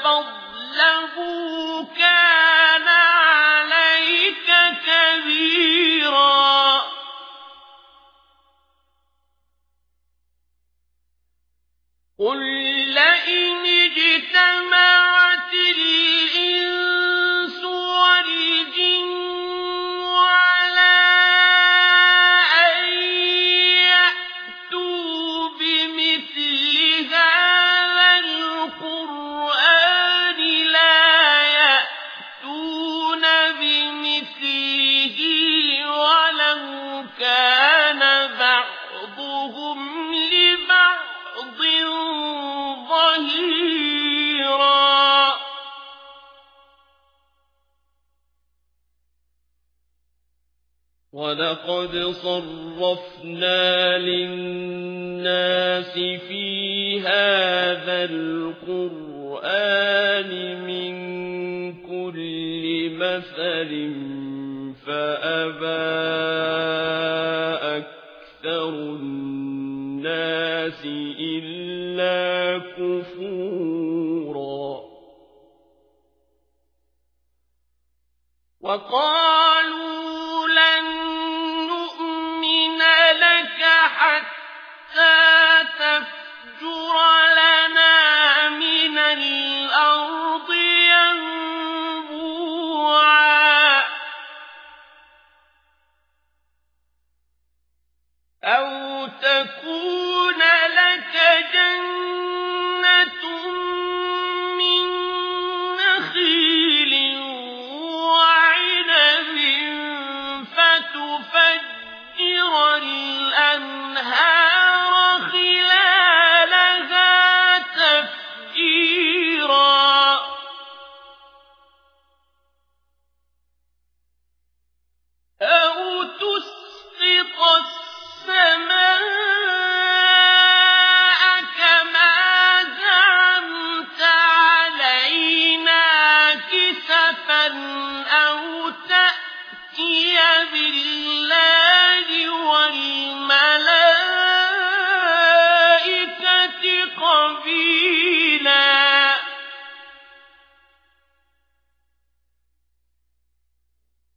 وأهله كان عليك كبيرا. قل ولقد صرفنا للناس في هذا القرآن من كل مثل فأبى أكثر الناس إلا كفورا وقالوا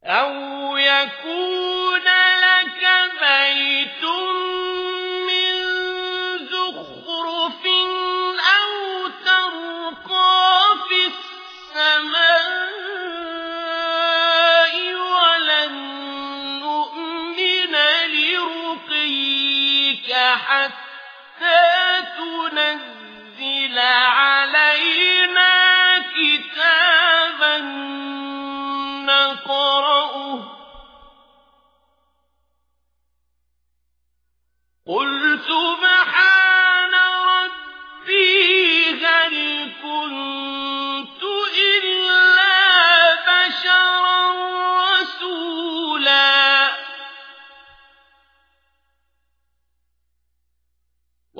أو يكون لك بيت من زخرف أو ترقى في السماء ولن نؤمن لرقيك حتى تنزل علينا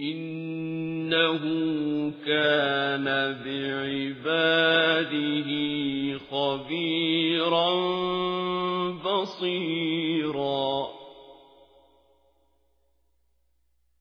إنه كان بعباده خبيرا بصيرا